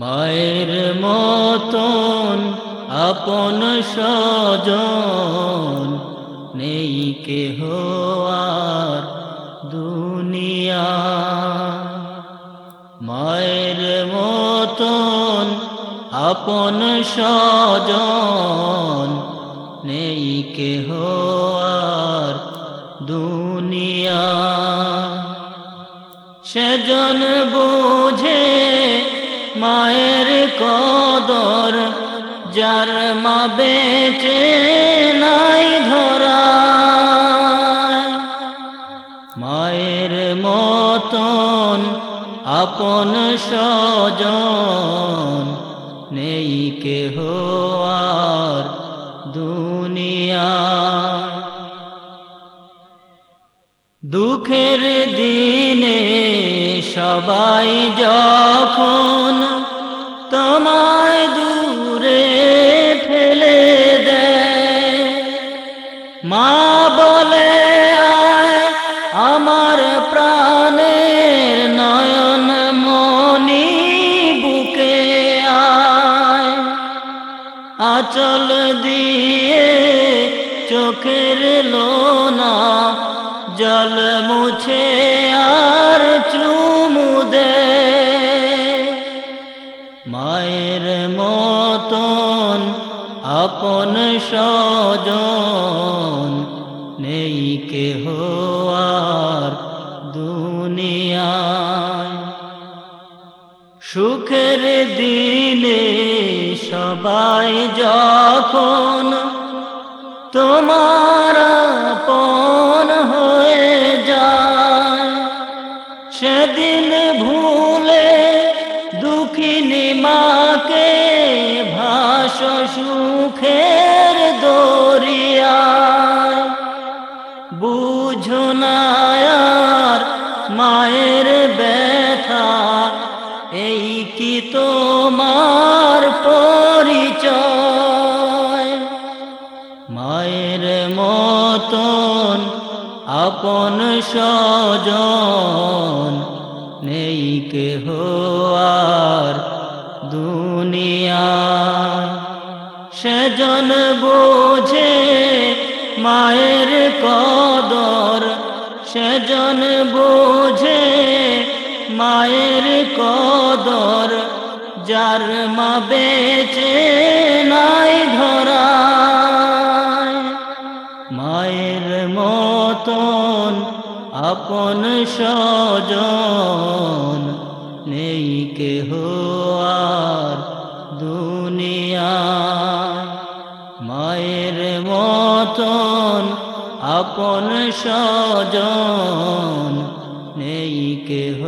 মায়ের মতন আপন স্বজন, নেই কেহ আর দুনিয়া। মায়ের মতন আপন স্বজন, নেই কেহ আর দুনিয়া। সেজন বুঝে মায়ের কদর, যার মা বেঁচে নাই ধরা। মায়ের মতন আপন স্বজন, নেই কেহ আর দুনিয়া। দুঃখের দিনে সবাই যখন তোমায় দূরে ফেলে দেয়, মা বলে, আয় আমার প্রাণের নয়ন মনি বুকে আয়। আচল দিয়ে চোখের লোনা জল মুছে আর আপন সজন নেই কেহ আর দুনিয়ায়। সুখের দিনে সবাই যখন তোমার সুখের দরিয়ায়। বুঝো না মায়ের ব্যথা, এই কি তোমার পরিচয়? মায়ের মতন আপন স্বজন নেই কেহ আর দুনিয়া সেজন বোঝে মায়ের কদর, সেজন বোঝে মায়ের কদর, যার মা বেঁচে নাই ধরা মায়ের মতন আপন স্বজন, নেই কেহ আর দুনিয়া আপন সজন নেই কেহ